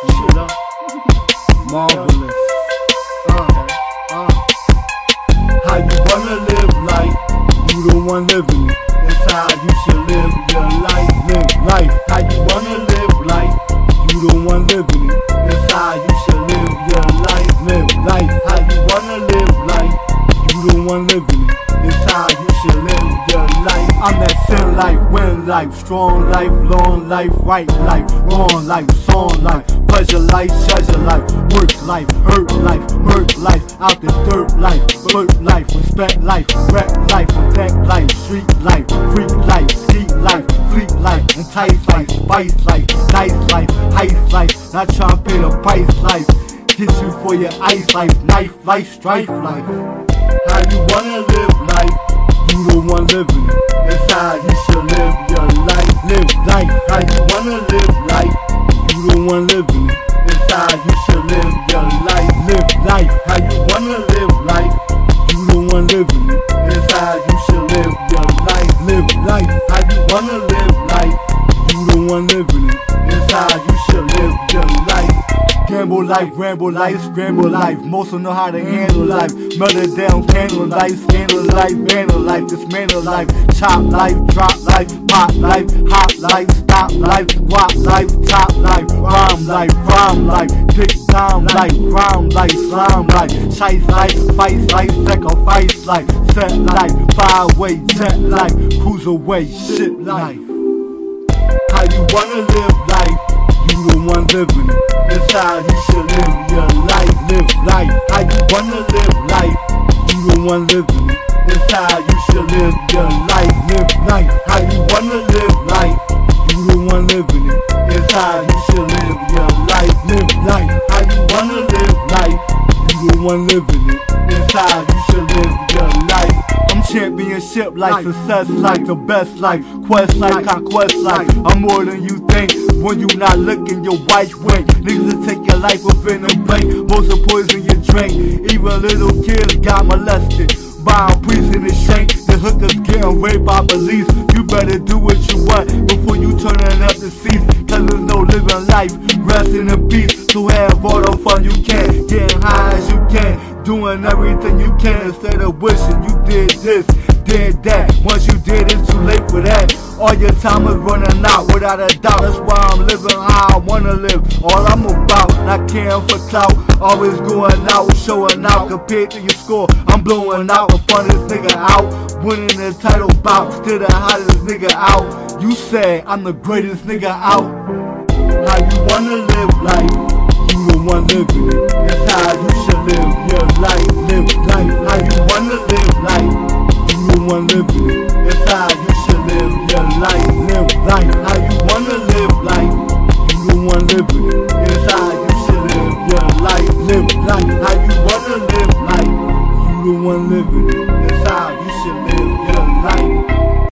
Shit up. Marvelous. Uh, uh. How you wanna live life? You the one living it. That's how you should live your life. Live life. How you wanna live life? You the one living it. That's how you should live your life. Live life. How you wanna live life? You the one living it. That's how you should live your life. I'm that sin life, win life, strong life, long life, right life, wrong life, song life, pleasure life, treasure life, work life, hurt life, hurt life, out the dirt life, flirt life, respect life, rap life, protect life, street life, freak life, ski life, fleet life, entice life, spice life, nice life, heist life, not trying to pay the price life, get you for your ice life, knife life, strife life. How you wanna live life? You the one living it. That's how you should live your life. Live life. How you wanna live life? You the one living life. How you wanna live life? You the one living it. That's how you should live your life. Live life. How you wanna live life? You the one living it. That's how you should live your life. Gamble life, ramble life, scramble life. Most don't know how to handle life. Murder down, candle life, scandal life, vandal life, dismantle life, chop life, drop life, pop life, hot life, stop life, guap life, top life, rhyme life, rhyme life, pick time life, crime life, slime life, chase life, fight life, sacrifice life, set life, fire away, jet life, cruise away, shit life. How you wanna live life? You the one living it. That's how you should live your life. Live life. How you wanna live life? You the one living it. That's how you should live your life. Live life. One living it. How you should live your life. I'm championship like success like the best life, quest like conquest like I'm more than you think. When you not looking, your wife wink. Niggas will take your life within a blink. Most will poison your drink. Even little kids got molested. By a priest in the shank, the hookers getting raped by police. You better do what you want before you turning up the seats. Cause living life, rest in the peace. To have all the fun you can, getting high as you can. Doing everything you can instead of wishing you did this, did that. Once you did, it's too late for that. All your time is running out without a doubt. That's why I'm living how I wanna live. All I'm about, not caring for clout. Always going out, showing out. Compared to your score, I'm blowing out in front of this nigga out. Winning the title bout, still the hottest nigga out. You say I'm the greatest nigga out. How you wanna live life, you the one living it. That's how you should live your life, live life how you